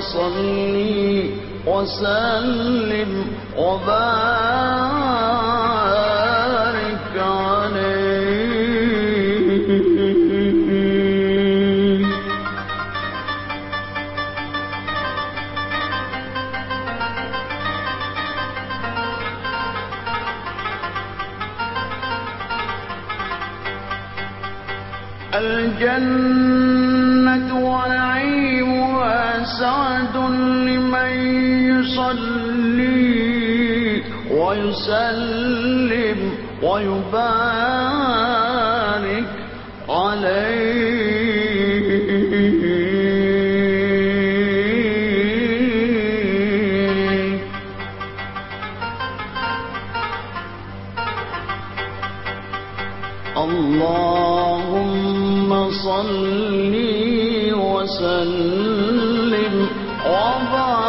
صل وسلم وبارك ويسلم ويبارك عليه. اللهم صل وسلم وبارك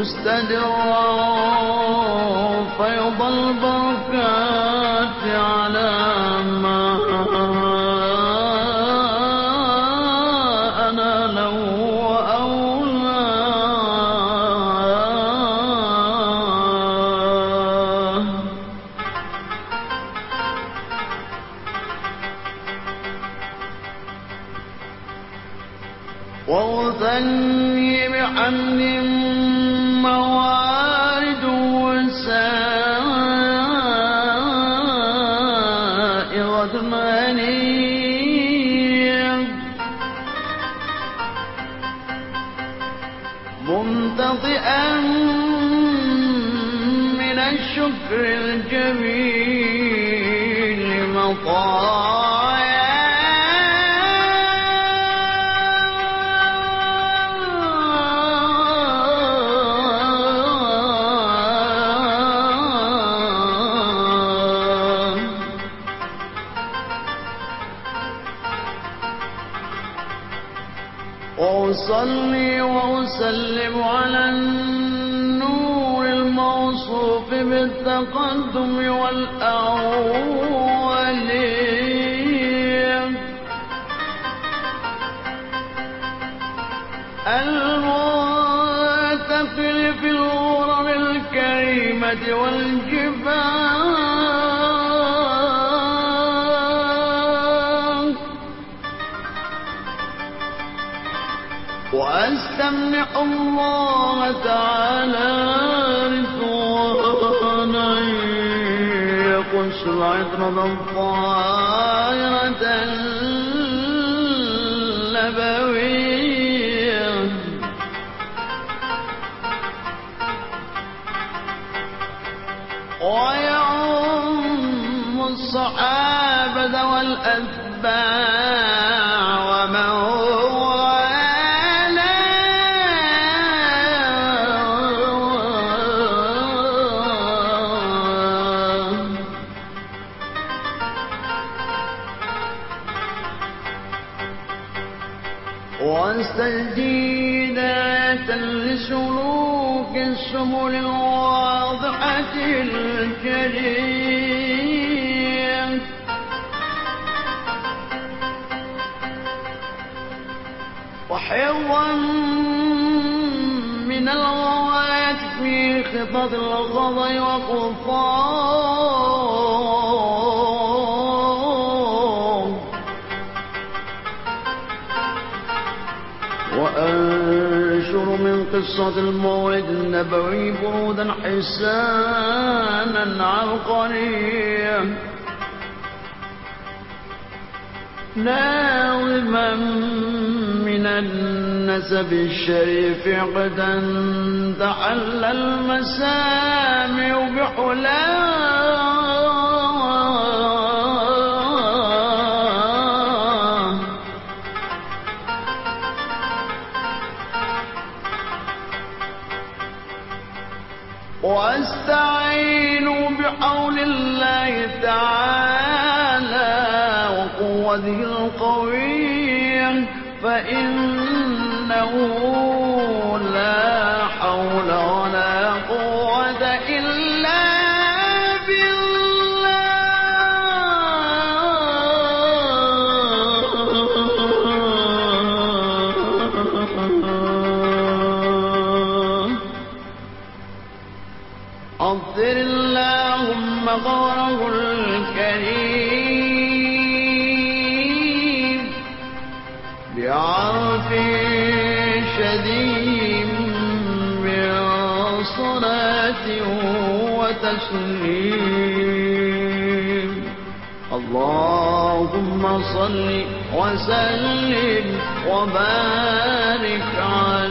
مستدرا فيض البركات على ما أنا له وأولاه وأثني بحمد موارد وسائغة منية ممتطئا من الشكر الجميل مطايا بالتقدم والأولين. المنتقل في الغرر الكريمة والجبال يقص العطرة الطائرة واستجديد لسلوك السبل الواضحة الجلية وحفظا من الغوايات في خطط الغضي وقفار قصة المولد النبوي برودا حسانا عبقريا ناظما من النسب الشريف عقدا تحل المسامع بحلاه. قول الله تعالى وقوته القوية فإنه شديد من صلاة وتسليم اللهم صل وسلم وبارك عليه